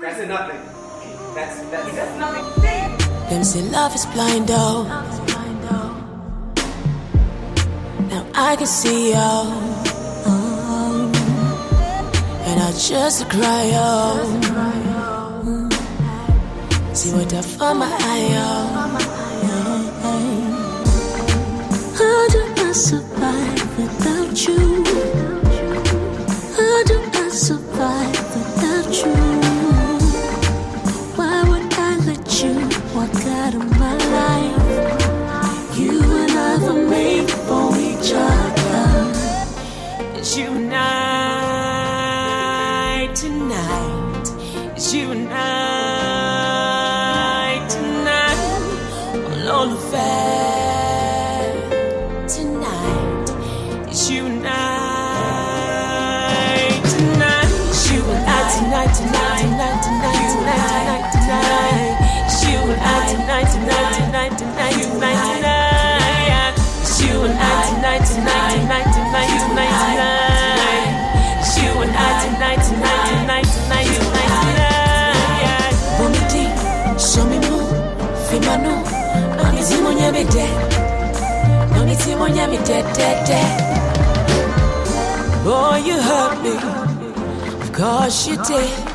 That's nothing. That's that's That's nothing. Them say oh. love is blind, oh. Now I can see y'all. Oh. Mm-hmm. And I just cry, oh. oh. Mm-hmm. See what I found my eye, oh. Mm-hmm. How do I survive without you? Walk of my life? You and I were made for each other. It's you and I tonight. It's you and I tonight. Alone affair nyame de, mami timo nyame de de de. Boy, you hurt me. Of course you did.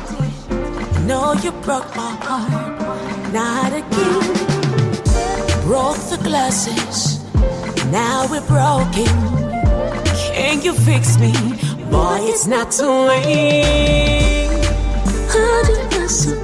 know you broke my heart. Not again. Broke the glasses. Now we're broken. Can you fix me? Boy, it's not too late. How do I survive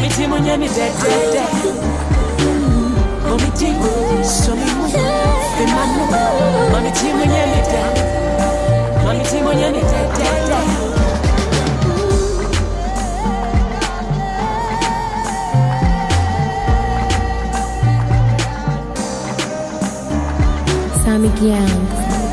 day. It's you and I tonight, tonight, tonight, tonight, tonight, I dreaming me wild. It's you and I tonight, tonight, tonight, tonight, tonight, tonight. It's you and I tonight, tonight, tonight, tonight, tonight, tonight. It's you and I tonight, tonight, tonight, tonight, tonight, tonight. Omiti, someone, fimano, omiti munyamite, de someone, fimano, omiti